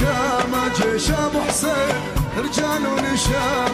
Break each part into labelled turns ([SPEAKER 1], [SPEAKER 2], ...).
[SPEAKER 1] ونشامة جيش أبو حسين رجال ونشامة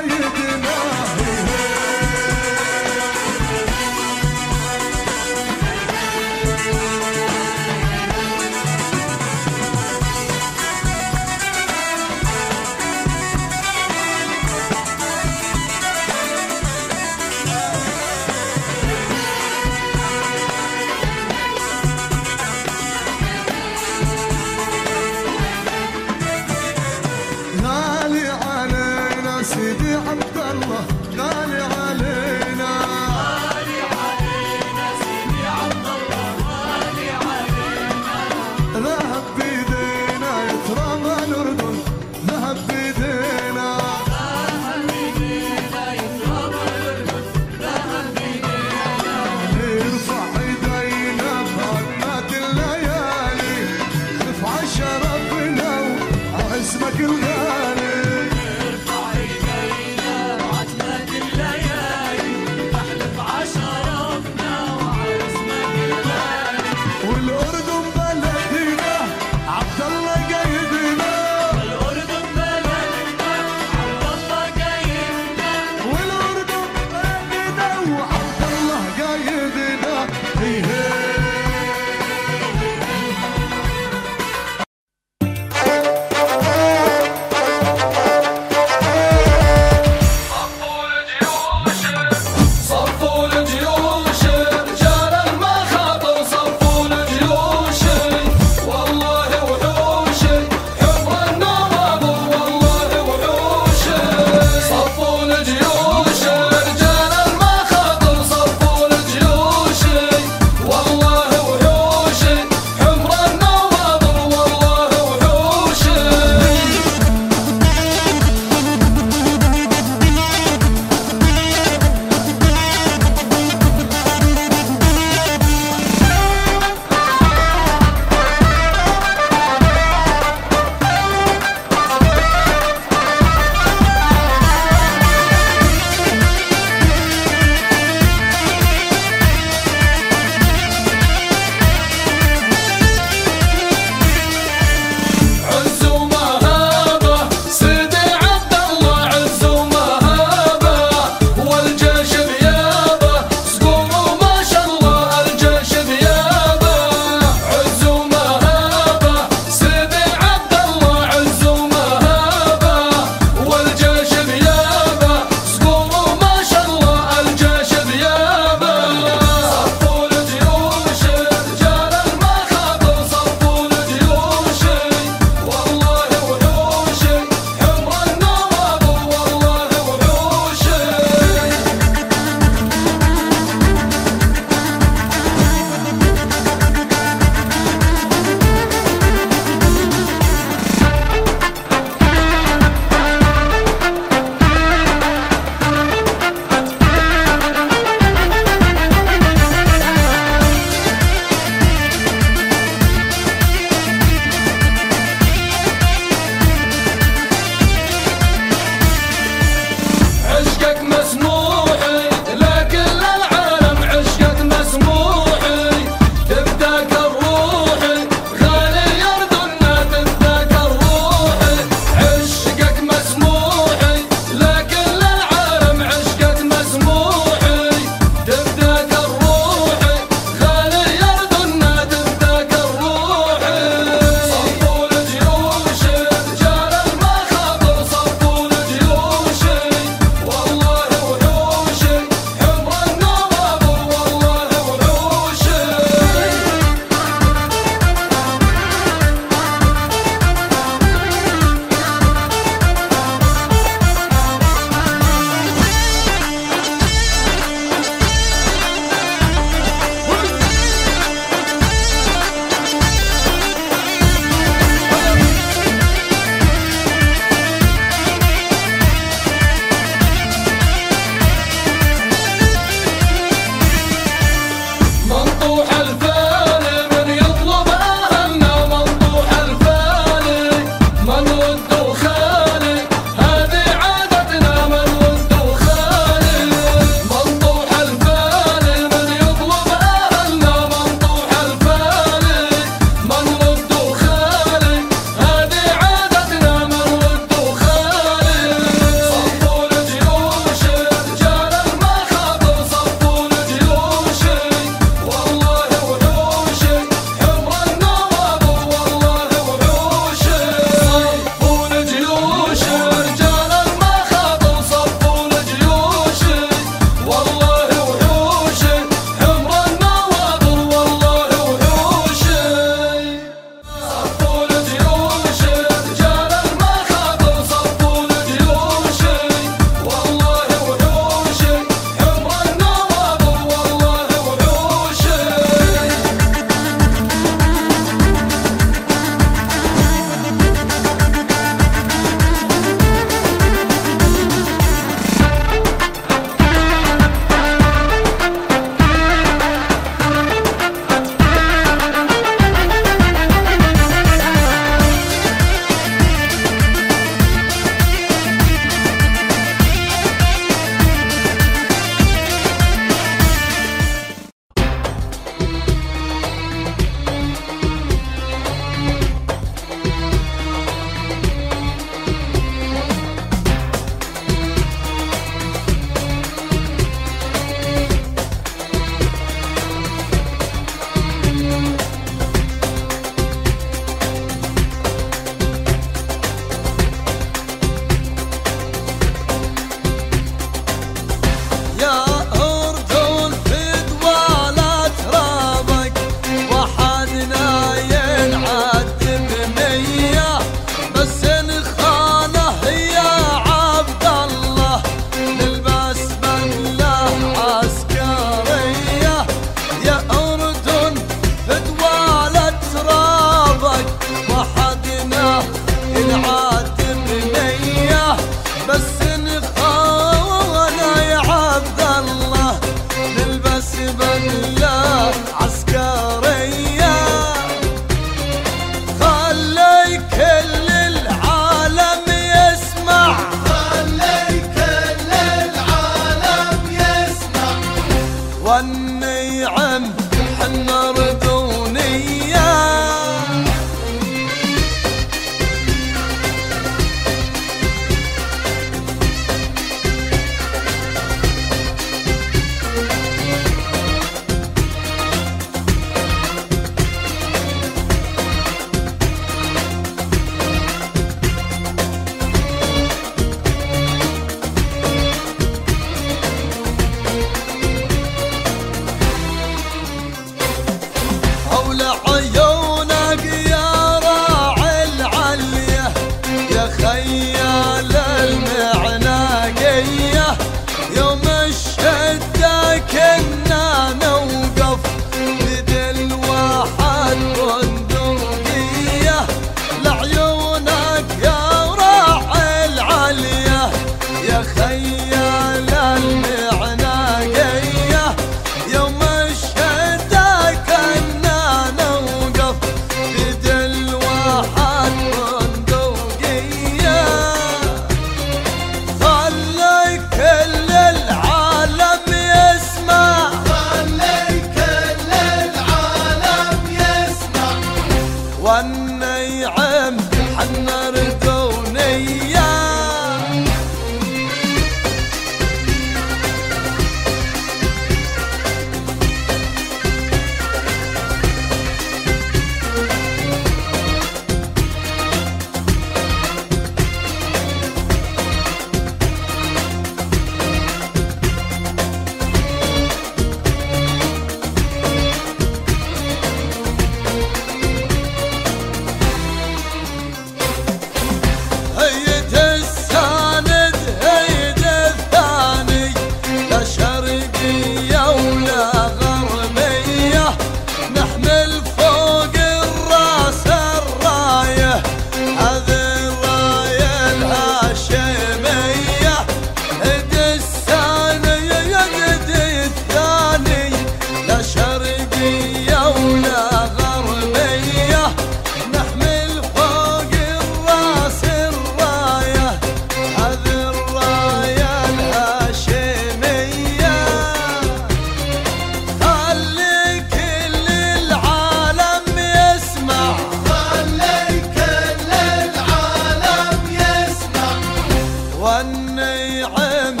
[SPEAKER 2] والنعم حنا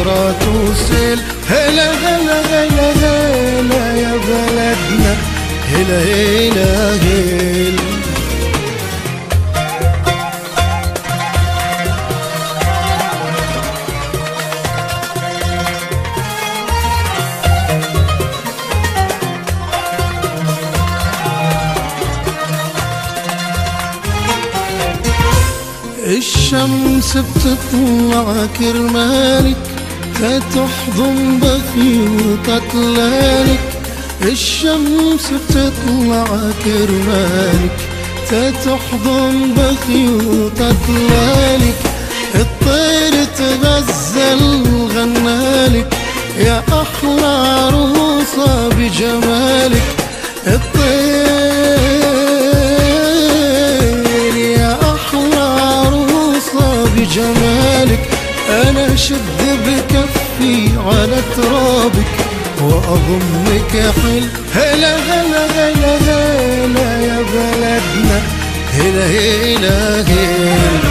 [SPEAKER 1] الصورة توصل
[SPEAKER 3] هلا هلا هلا هلا يا بلدنا. هلا هلا هلا الشمس بتطلع كرمالك. تحضن بفي وتطلالك الشمس بتطلع كرمالك. تتحضن بفي وتطلالك الطير تغزل غنالك يا أحلى عروسة بجمالك. أشد بكفي على ترابك واضمك حل. هلا هلا هلا هلا يا بلدنا. هلا هلا هلا.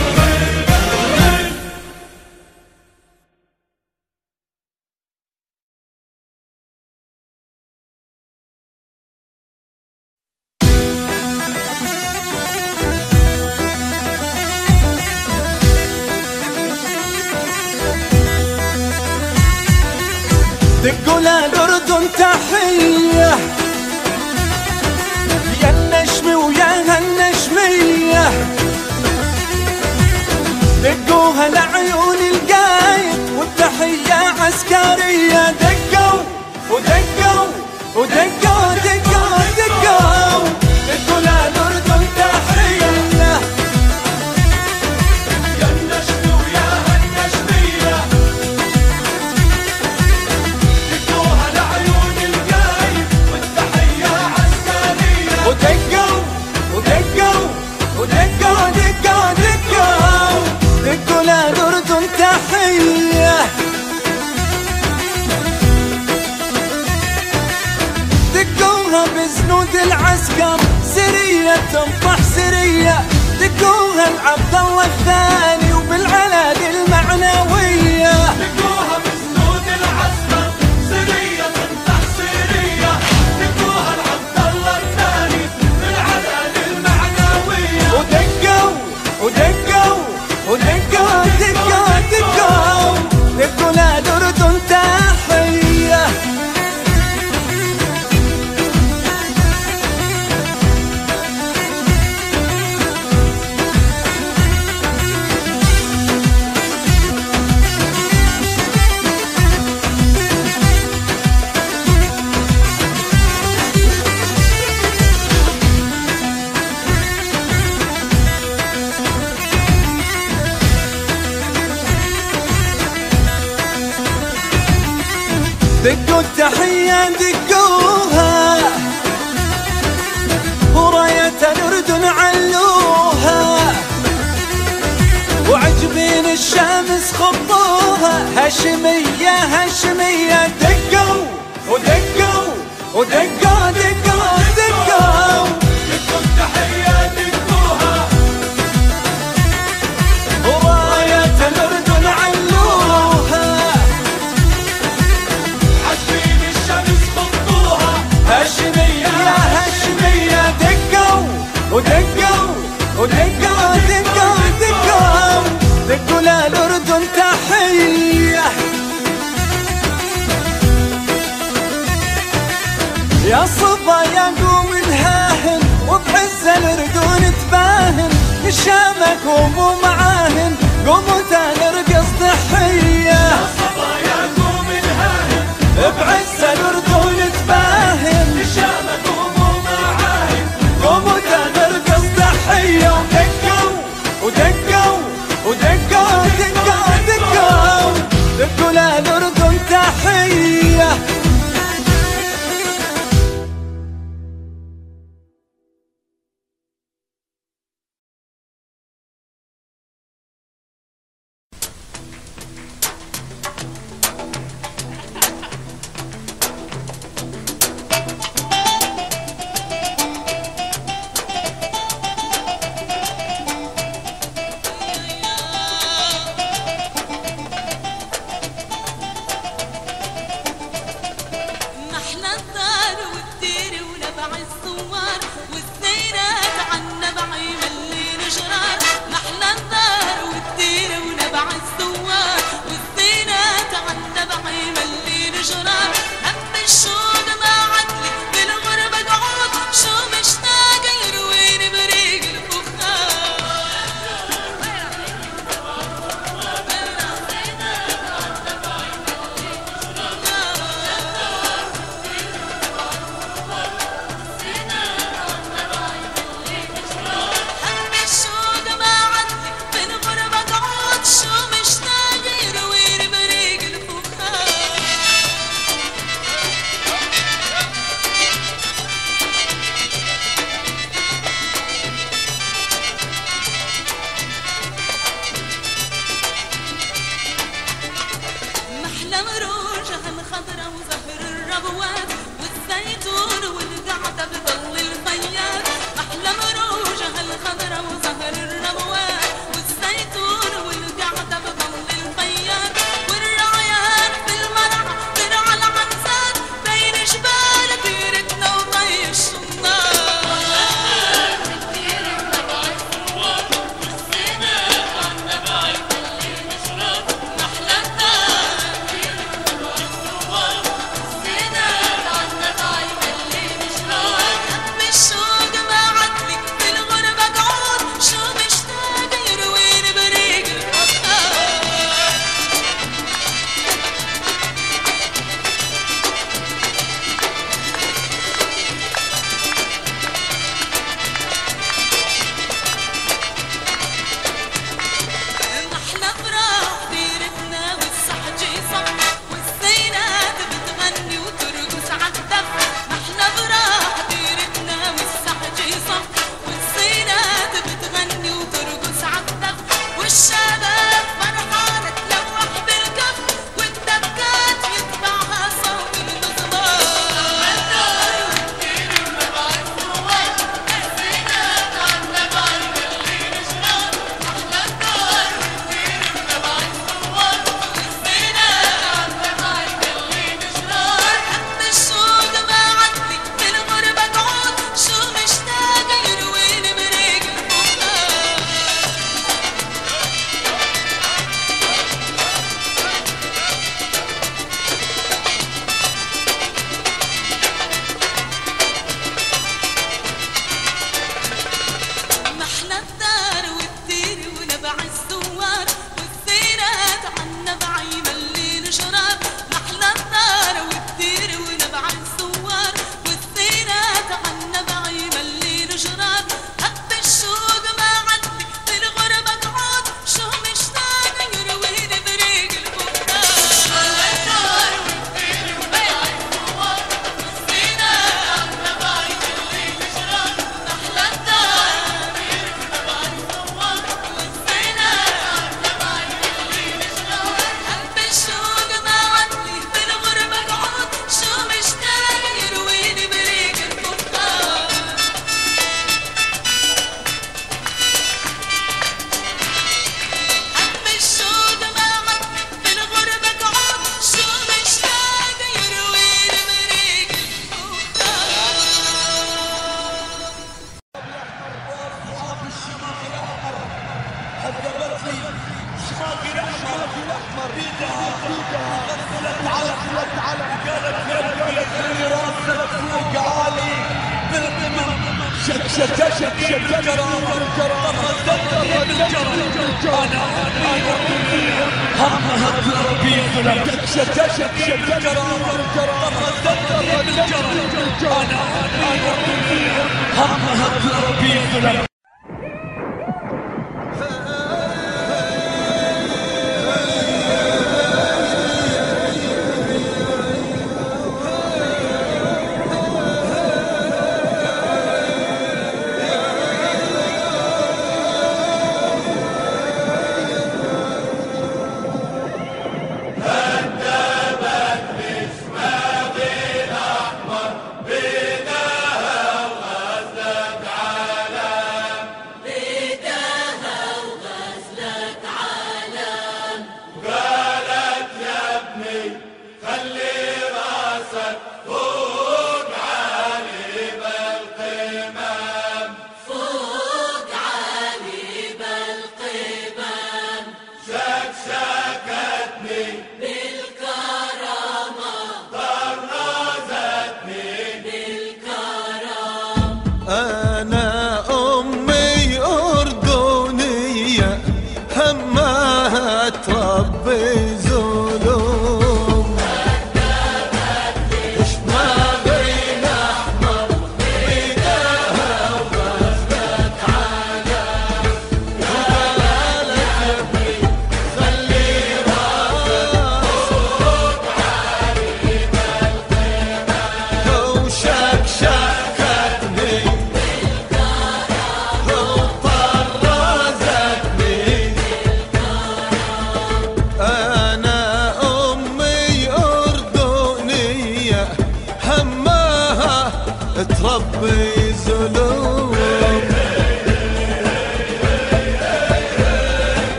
[SPEAKER 2] I them.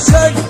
[SPEAKER 2] وما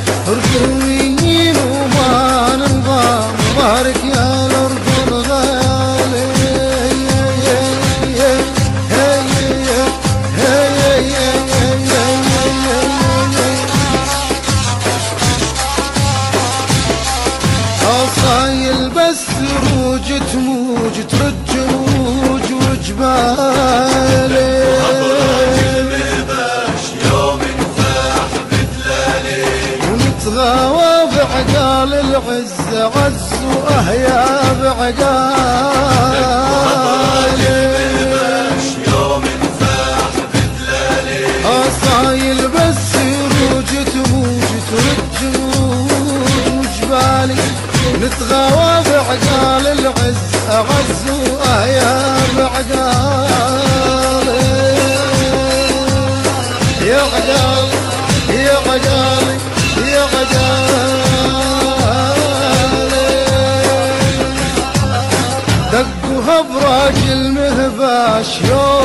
[SPEAKER 2] Show.